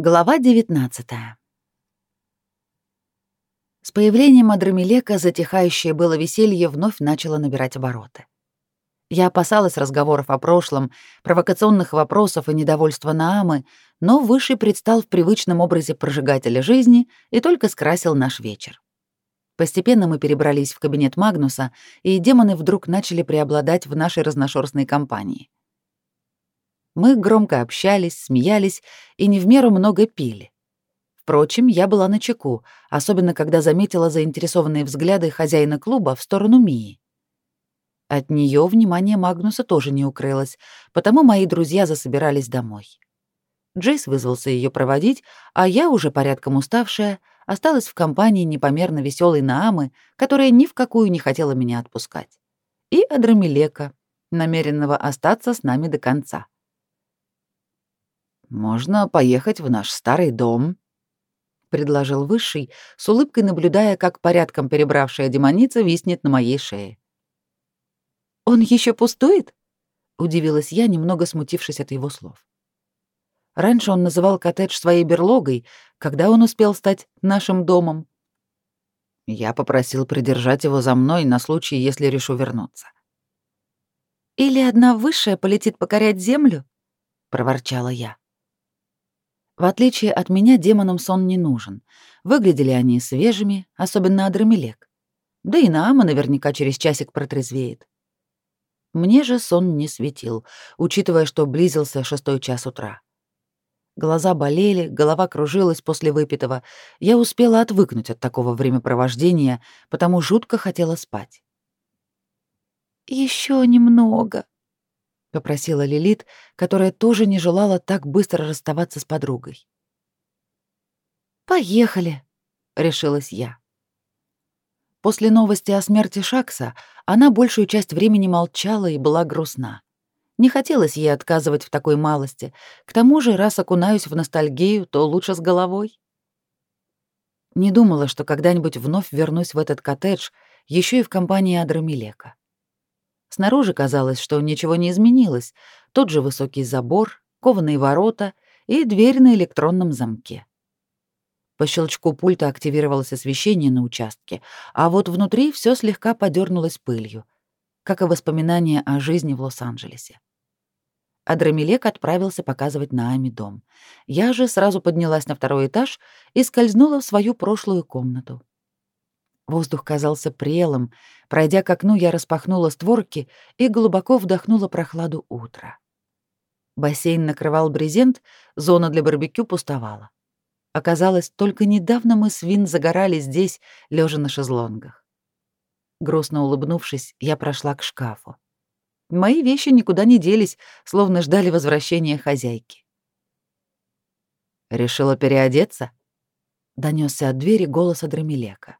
Глава 19 С появлением Адрамелека затихающее было веселье вновь начало набирать обороты. Я опасалась разговоров о прошлом, провокационных вопросов и недовольства Наамы, но Высший предстал в привычном образе прожигателя жизни и только скрасил наш вечер. Постепенно мы перебрались в кабинет Магнуса, и демоны вдруг начали преобладать в нашей разношерстной компании. Мы громко общались, смеялись и не в меру много пили. Впрочем, я была на чеку, особенно когда заметила заинтересованные взгляды хозяина клуба в сторону Мии. От нее внимание Магнуса тоже не укрылось, потому мои друзья засобирались домой. Джейс вызвался ее проводить, а я, уже порядком уставшая, осталась в компании непомерно веселой Наамы, которая ни в какую не хотела меня отпускать, и Адрамелека, намеренного остаться с нами до конца. «Можно поехать в наш старый дом», — предложил Высший, с улыбкой наблюдая, как порядком перебравшая демоница виснет на моей шее. «Он еще пустует?» — удивилась я, немного смутившись от его слов. Раньше он называл коттедж своей берлогой, когда он успел стать нашим домом. Я попросил придержать его за мной на случай, если решу вернуться. «Или одна высшая полетит покорять землю?» — проворчала я. В отличие от меня, демонам сон не нужен. Выглядели они свежими, особенно Адрамелек. Да и Наама наверняка через часик протрезвеет. Мне же сон не светил, учитывая, что близился шестой час утра. Глаза болели, голова кружилась после выпитого. Я успела отвыкнуть от такого времяпровождения, потому жутко хотела спать. Еще немного», — попросила Лилит, которая тоже не желала так быстро расставаться с подругой. «Поехали», — решилась я. После новости о смерти Шакса она большую часть времени молчала и была грустна. Не хотелось ей отказывать в такой малости. К тому же, раз окунаюсь в ностальгию, то лучше с головой. Не думала, что когда-нибудь вновь вернусь в этот коттедж, еще и в компании Адрамилека. Снаружи казалось, что ничего не изменилось. Тот же высокий забор, кованые ворота и дверь на электронном замке. По щелчку пульта активировалось освещение на участке, а вот внутри все слегка подернулось пылью, как и воспоминания о жизни в Лос-Анджелесе. Адрамелек отправился показывать Наами дом. Я же сразу поднялась на второй этаж и скользнула в свою прошлую комнату. Воздух казался прелым. Пройдя к окну, я распахнула створки и глубоко вдохнула прохладу утра. Бассейн накрывал брезент, зона для барбекю пустовала. Оказалось, только недавно мы с Вин загорали здесь, лежа на шезлонгах. Грустно улыбнувшись, я прошла к шкафу. Мои вещи никуда не делись, словно ждали возвращения хозяйки. «Решила переодеться?» — донесся от двери голос Адрамелека.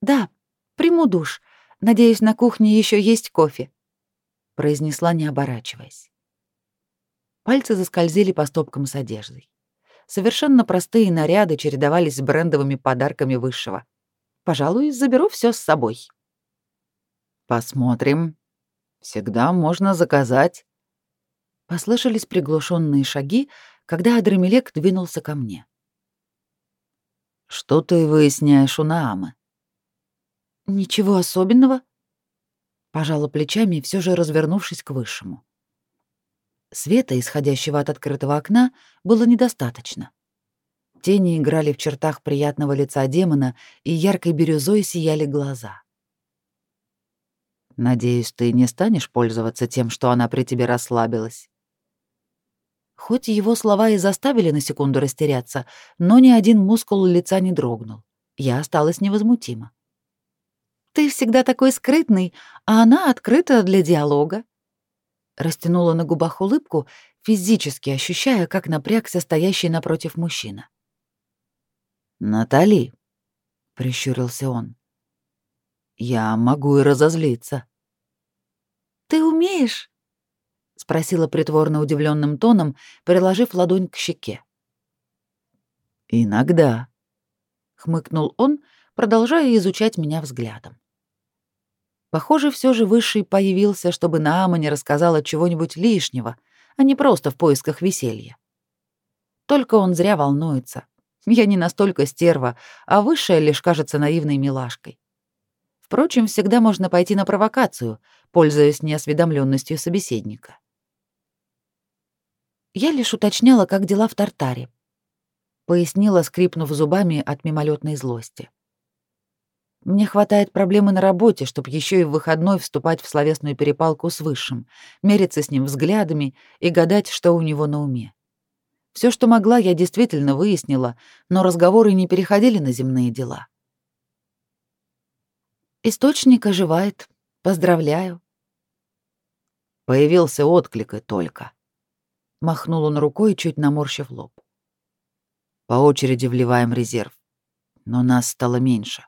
«Да, приму душ. Надеюсь, на кухне еще есть кофе», — произнесла, не оборачиваясь. Пальцы заскользили по стопкам с одеждой. Совершенно простые наряды чередовались с брендовыми подарками высшего. Пожалуй, заберу все с собой. Посмотрим. Всегда можно заказать. Послышались приглушенные шаги, когда Адрамелек двинулся ко мне. Что ты выясняешь у Наамы? Ничего особенного, пожала плечами, все же развернувшись к высшему. Света, исходящего от открытого окна, было недостаточно. Тени играли в чертах приятного лица демона, и яркой бирюзой сияли глаза. «Надеюсь, ты не станешь пользоваться тем, что она при тебе расслабилась?» Хоть его слова и заставили на секунду растеряться, но ни один мускул лица не дрогнул. Я осталась невозмутима. Ты всегда такой скрытный, а она открыта для диалога. Растянула на губах улыбку, физически ощущая, как напрягся стоящий напротив мужчина. «Натали», — прищурился он, — «я могу и разозлиться». «Ты умеешь?» — спросила притворно удивленным тоном, приложив ладонь к щеке. «Иногда», — хмыкнул он, продолжая изучать меня взглядом. Похоже, все же Высший появился, чтобы Наама не рассказала чего-нибудь лишнего, а не просто в поисках веселья. Только он зря волнуется. Я не настолько стерва, а высшая лишь кажется наивной милашкой. Впрочем, всегда можно пойти на провокацию, пользуясь неосведомленностью собеседника. Я лишь уточняла, как дела в Тартаре. Пояснила, скрипнув зубами от мимолетной злости. Мне хватает проблемы на работе, чтобы еще и в выходной вступать в словесную перепалку с Высшим, мериться с ним взглядами и гадать, что у него на уме. Все, что могла, я действительно выяснила, но разговоры не переходили на земные дела. Источник оживает. Поздравляю. Появился отклик и только. Махнул он рукой, чуть наморщив лоб. По очереди вливаем резерв. Но нас стало меньше.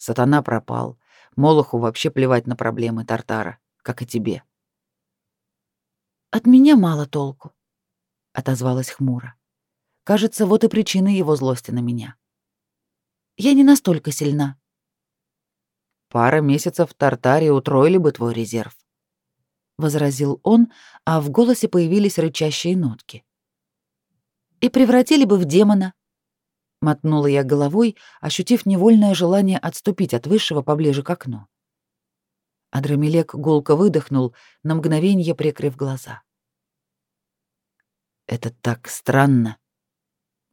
Сатана пропал. Молоху вообще плевать на проблемы Тартара, как и тебе. От меня мало толку, отозвалась хмуро. Кажется, вот и причина его злости на меня. Я не настолько сильна. Пара месяцев в Тартаре утроили бы твой резерв, возразил он, а в голосе появились рычащие нотки. И превратили бы в демона, мотнула я головой, ощутив невольное желание отступить от высшего поближе к окну. Адрамелек гулко выдохнул, на мгновение прикрыв глаза. Это так странно,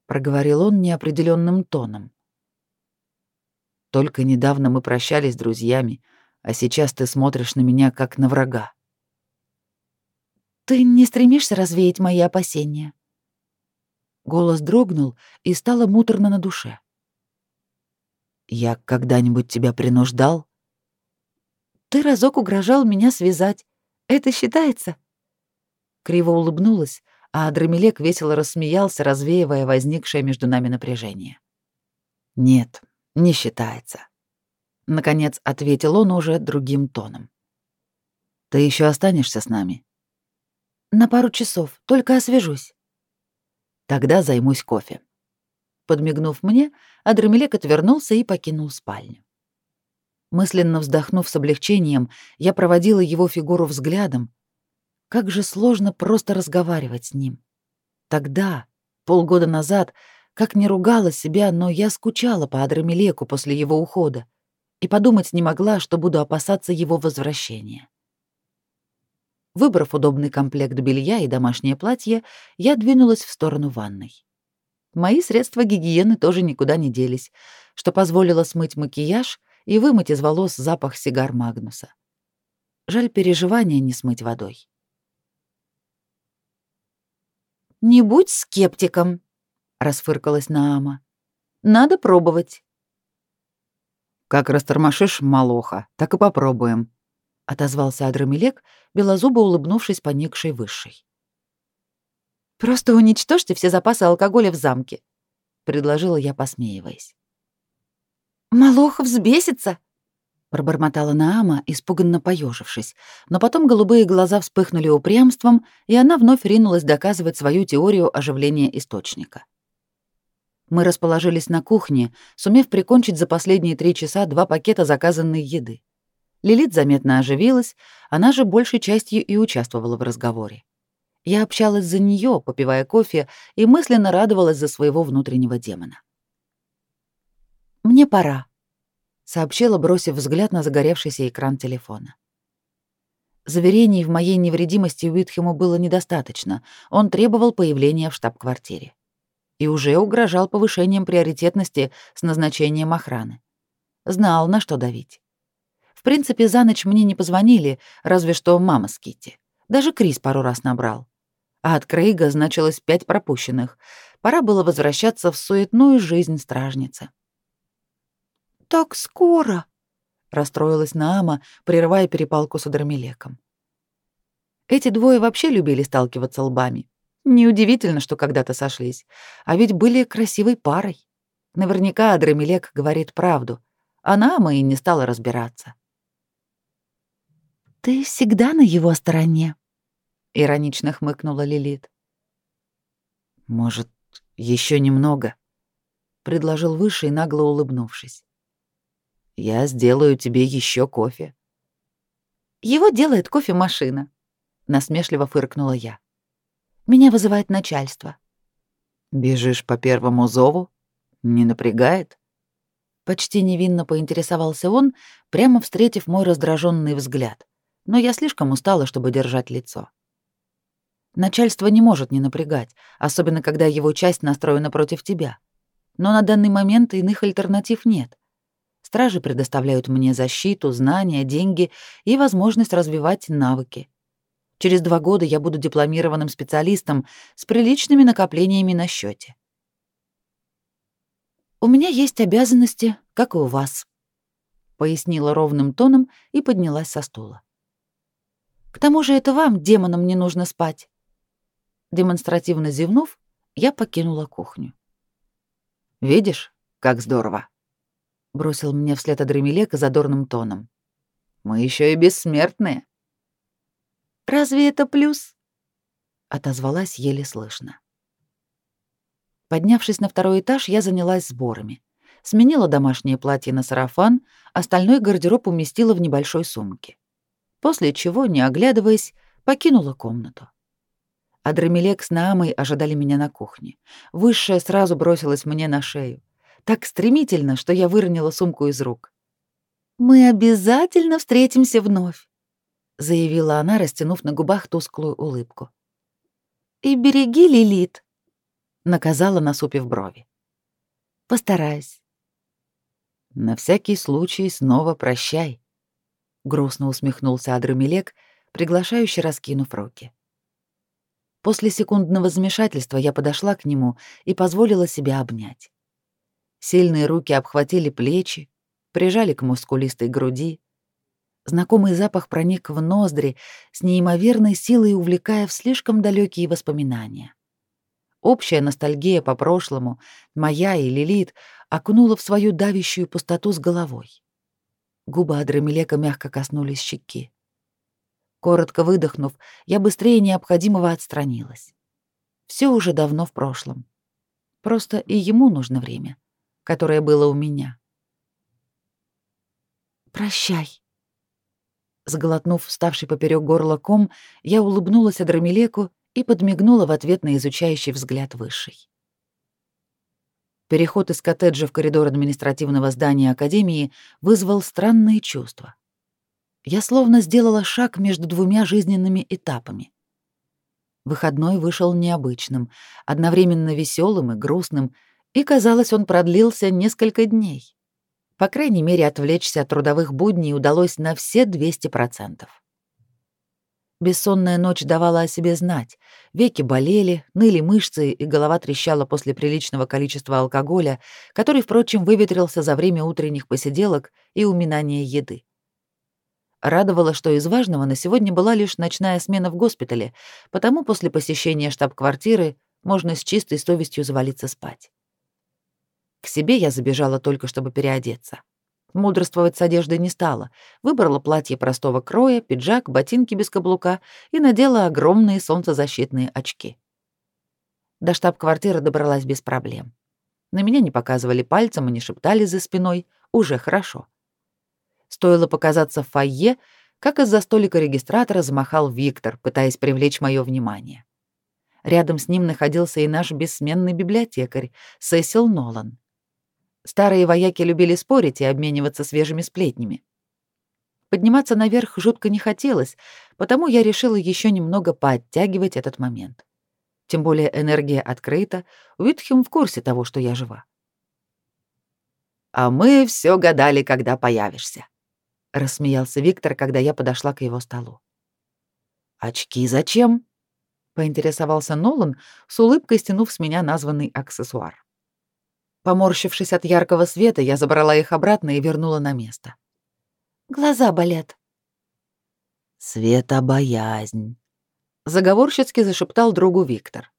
проговорил он неопределенным тоном. Только недавно мы прощались с друзьями, а сейчас ты смотришь на меня как на врага. Ты не стремишься развеять мои опасения? Голос дрогнул, и стало муторно на душе. «Я когда-нибудь тебя принуждал?» «Ты разок угрожал меня связать. Это считается?» Криво улыбнулась, а Драмелек весело рассмеялся, развеивая возникшее между нами напряжение. «Нет, не считается», — наконец ответил он уже другим тоном. «Ты еще останешься с нами?» «На пару часов, только освежусь». Тогда займусь кофе. Подмигнув мне, Адрамелек отвернулся и покинул спальню. Мысленно вздохнув с облегчением, я проводила его фигуру взглядом. Как же сложно просто разговаривать с ним. Тогда, полгода назад, как не ругала себя, но я скучала по Адрамелеку после его ухода и подумать не могла, что буду опасаться его возвращения. Выбрав удобный комплект белья и домашнее платье, я двинулась в сторону ванной. Мои средства гигиены тоже никуда не делись, что позволило смыть макияж и вымыть из волос запах сигар Магнуса. Жаль, переживания не смыть водой. «Не будь скептиком», — расфыркалась Наама. «Надо пробовать». «Как растормошишь, малоха, так и попробуем», отозвался Адрамелек, белозубо улыбнувшись поникшей высшей. Просто уничтожьте все запасы алкоголя в замке, предложила я, посмеиваясь. Малох взбесится, пробормотала Наама, испуганно поежившись, но потом голубые глаза вспыхнули упрямством, и она вновь ринулась доказывать свою теорию оживления источника. Мы расположились на кухне, сумев прикончить за последние три часа два пакета заказанной еды. Лилит заметно оживилась, она же большей частью и участвовала в разговоре. Я общалась за нее, попивая кофе, и мысленно радовалась за своего внутреннего демона. «Мне пора», — сообщила, бросив взгляд на загоревшийся экран телефона. Заверений в моей невредимости Уитхему было недостаточно, он требовал появления в штаб-квартире. И уже угрожал повышением приоритетности с назначением охраны. Знал, на что давить принципе, за ночь мне не позвонили, разве что мама с Китти. Даже Крис пару раз набрал. А от Крейга значилось пять пропущенных. Пора было возвращаться в суетную жизнь стражницы. «Так скоро!» — расстроилась Наама, прерывая перепалку с Адрамелеком. Эти двое вообще любили сталкиваться лбами. Неудивительно, что когда-то сошлись. А ведь были красивой парой. Наверняка Адрамелек говорит правду, а Наама и не стала разбираться. «Ты всегда на его стороне», — иронично хмыкнула Лилит. «Может, еще немного?» — предложил Выше, нагло улыбнувшись. «Я сделаю тебе еще кофе». «Его делает кофемашина», — насмешливо фыркнула я. «Меня вызывает начальство». Бежишь по первому зову? Не напрягает? Почти невинно поинтересовался он, прямо встретив мой раздраженный взгляд. Но я слишком устала, чтобы держать лицо. Начальство не может не напрягать, особенно когда его часть настроена против тебя. Но на данный момент иных альтернатив нет. Стражи предоставляют мне защиту, знания, деньги и возможность развивать навыки. Через два года я буду дипломированным специалистом с приличными накоплениями на счете. «У меня есть обязанности, как и у вас», — пояснила ровным тоном и поднялась со стула. «К тому же это вам, демонам, не нужно спать». Демонстративно зевнув, я покинула кухню. «Видишь, как здорово», — бросил мне вслед Адремелек задорным тоном. «Мы еще и бессмертные». Разве это плюс? отозвалась еле слышно. Поднявшись на второй этаж, я занялась сборами. Сменила домашнее платье на сарафан, остальной гардероб уместила в небольшой сумке. После чего, не оглядываясь, покинула комнату. Адрамелек с Наамой ожидали меня на кухне. Высшая сразу бросилась мне на шею. Так стремительно, что я выронила сумку из рук. «Мы обязательно встретимся вновь», заявила она, растянув на губах тусклую улыбку. И береги Лилит, наказала, насупив брови. Постараюсь. На всякий случай снова прощай, грустно усмехнулся Адрамелек, приглашающе раскинув руки. После секундного замешательства я подошла к нему и позволила себя обнять. Сильные руки обхватили плечи, прижали к мускулистой груди, Знакомый запах проник в ноздри, с неимоверной силой увлекая в слишком далекие воспоминания. Общая ностальгия по прошлому, моя и Лилит, окунула в свою давящую пустоту с головой. Губы Адрамелека мягко коснулись щеки. Коротко выдохнув, я быстрее необходимого отстранилась. Все уже давно в прошлом. Просто и ему нужно время, которое было у меня. «Прощай», Сглотнув вставший поперек горла ком, я улыбнулась Адрамелеку и подмигнула в ответ на изучающий взгляд высший. Переход из коттеджа в коридор административного здания Академии вызвал странные чувства. Я словно сделала шаг между двумя жизненными этапами. Выходной вышел необычным, одновременно веселым и грустным, и, казалось, он продлился несколько дней. По крайней мере, отвлечься от трудовых будней удалось на все 200%. Бессонная ночь давала о себе знать. Веки болели, ныли мышцы, и голова трещала после приличного количества алкоголя, который, впрочем, выветрился за время утренних посиделок и уминания еды. Радовало, что из важного на сегодня была лишь ночная смена в госпитале, потому после посещения штаб-квартиры можно с чистой совестью завалиться спать. К себе я забежала только, чтобы переодеться. Мудрствовать с одеждой не стала. Выбрала платье простого кроя, пиджак, ботинки без каблука и надела огромные солнцезащитные очки. До штаб-квартиры добралась без проблем. На меня не показывали пальцем и не шептали за спиной. Уже хорошо. Стоило показаться в фойе, как из-за столика регистратора замахал Виктор, пытаясь привлечь мое внимание. Рядом с ним находился и наш бессменный библиотекарь, Сесил Нолан. Старые вояки любили спорить и обмениваться свежими сплетнями. Подниматься наверх жутко не хотелось, потому я решила еще немного пооттягивать этот момент. Тем более энергия открыта, Уитхем в курсе того, что я жива. «А мы все гадали, когда появишься», — рассмеялся Виктор, когда я подошла к его столу. «Очки зачем?» — поинтересовался Нолан, с улыбкой стянув с меня названный аксессуар. Поморщившись от яркого света, я забрала их обратно и вернула на место. Глаза болят. Светобоязнь, заговорщицки зашептал другу Виктор.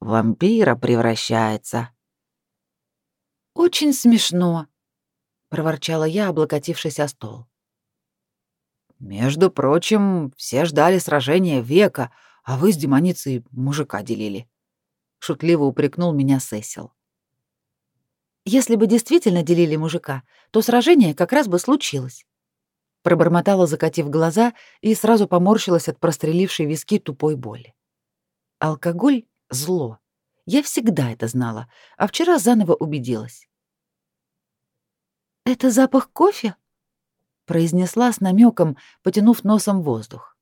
Вампира превращается. Очень смешно, проворчала я, облокотившись о стол. Между прочим, все ждали сражения века, а вы с демоницей мужика делили. Шутливо упрекнул меня Сесил. Если бы действительно делили мужика, то сражение как раз бы случилось. Пробормотала, закатив глаза, и сразу поморщилась от прострелившей виски тупой боли. Алкоголь — зло. Я всегда это знала, а вчера заново убедилась. «Это запах кофе?» — произнесла с намеком, потянув носом воздух.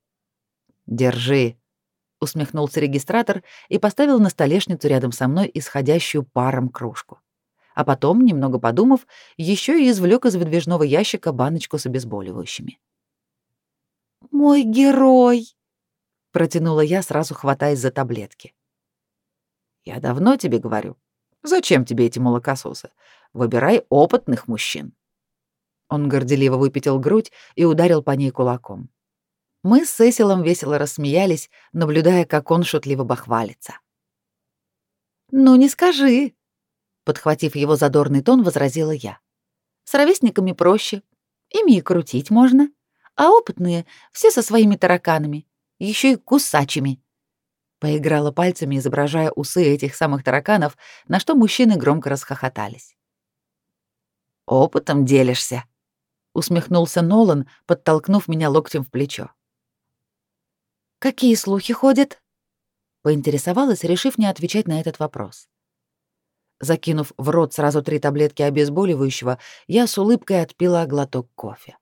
«Держи», — усмехнулся регистратор и поставил на столешницу рядом со мной исходящую паром кружку. А потом, немного подумав, еще и извлек из выдвижного ящика баночку с обезболивающими. «Мой герой!» — протянула я, сразу хватаясь за таблетки. «Я давно тебе говорю. Зачем тебе эти молокососы? Выбирай опытных мужчин». Он горделиво выпятил грудь и ударил по ней кулаком. Мы с Сесилом весело рассмеялись, наблюдая, как он шутливо бахвалится. «Ну не скажи», — подхватив его задорный тон, возразила я. «С ровесниками проще. Ими и крутить можно. А опытные все со своими тараканами, еще и кусачими». Поиграла пальцами, изображая усы этих самых тараканов, на что мужчины громко расхохотались. «Опытом делишься», — усмехнулся Нолан, подтолкнув меня локтем в плечо. «Какие слухи ходят?» — поинтересовалась, решив не отвечать на этот вопрос. Закинув в рот сразу три таблетки обезболивающего, я с улыбкой отпила глоток кофе.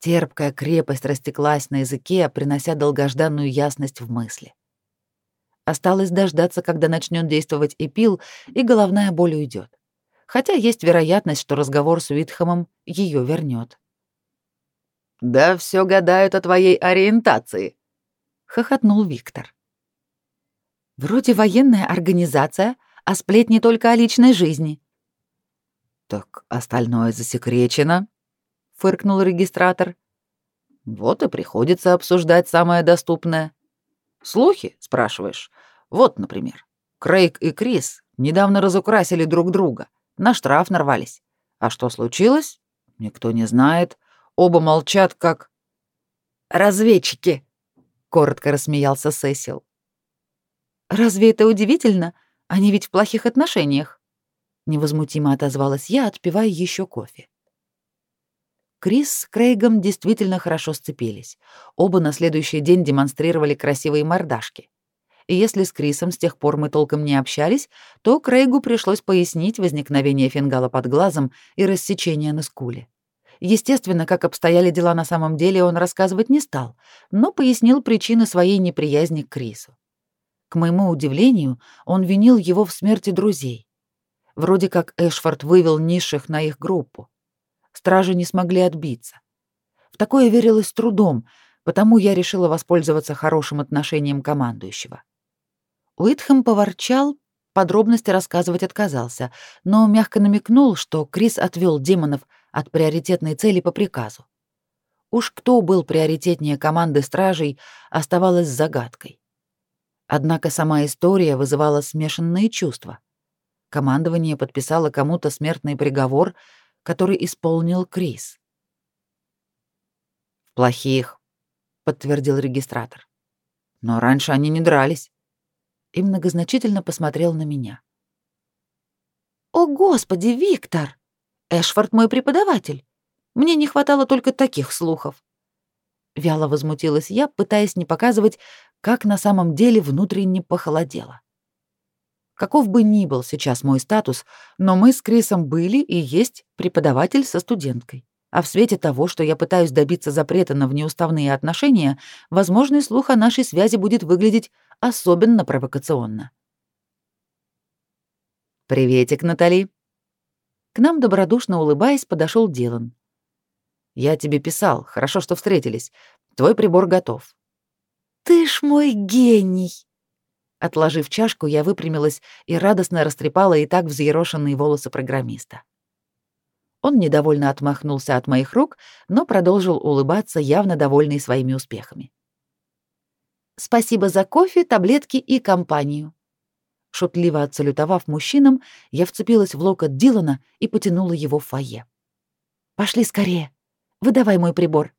Терпкая крепость растеклась на языке, принося долгожданную ясность в мысли. Осталось дождаться, когда начнет действовать эпил, и головная боль уйдет. Хотя есть вероятность, что разговор с Уитхэмом ее вернет. «Да все гадают о твоей ориентации», хохотнул Виктор. Вроде военная организация, а сплетни только о личной жизни. Так остальное засекречено, фыркнул регистратор. Вот и приходится обсуждать самое доступное. Слухи, спрашиваешь? Вот, например, Крейг и Крис недавно разукрасили друг друга, на штраф нарвались. А что случилось? Никто не знает. Оба молчат, как разведчики, коротко рассмеялся Сесил. Разве это удивительно? Они ведь в плохих отношениях. Невозмутимо отозвалась я, отпивая еще кофе. Крис с Крейгом действительно хорошо сцепились. Оба на следующий день демонстрировали красивые мордашки. И если с Крисом с тех пор мы толком не общались, то Крейгу пришлось пояснить возникновение фингала под глазом и рассечение на скуле. Естественно, как обстояли дела на самом деле, он рассказывать не стал, но пояснил причины своей неприязни к Крису. К моему удивлению, он винил его в смерти друзей. Вроде как Эшфорд вывел низших на их группу. Стражи не смогли отбиться. В такое верилось трудом, потому я решила воспользоваться хорошим отношением командующего. Уитхэм поворчал, подробности рассказывать отказался, но мягко намекнул, что Крис отвел демонов от приоритетной цели по приказу. Уж кто был приоритетнее команды стражей, оставалось загадкой. Однако сама история вызывала смешанные чувства. Командование подписало кому-то смертный приговор, который исполнил Крис. «Плохих», — подтвердил регистратор. «Но раньше они не дрались». И многозначительно посмотрел на меня. «О, Господи, Виктор!» Эшфорд мой преподаватель. Мне не хватало только таких слухов. Вяло возмутилась я, пытаясь не показывать, как на самом деле внутренне похолодело. Каков бы ни был сейчас мой статус, но мы с Крисом были и есть преподаватель со студенткой. А в свете того, что я пытаюсь добиться запрета на внеуставные отношения, возможный слух о нашей связи будет выглядеть особенно провокационно. «Приветик, Натали», к нам, добродушно улыбаясь, подошел Дилан. «Я тебе писал. Хорошо, что встретились. Твой прибор готов». «Ты ж мой гений!» Отложив чашку, я выпрямилась и радостно растрепала и так взъерошенные волосы программиста. Он недовольно отмахнулся от моих рук, но продолжил улыбаться, явно довольный своими успехами. «Спасибо за кофе, таблетки и компанию», Шутливо отсалютовав мужчинам, я вцепилась в локоть Дилана и потянула его в фойе. «Пошли скорее. Выдавай мой прибор.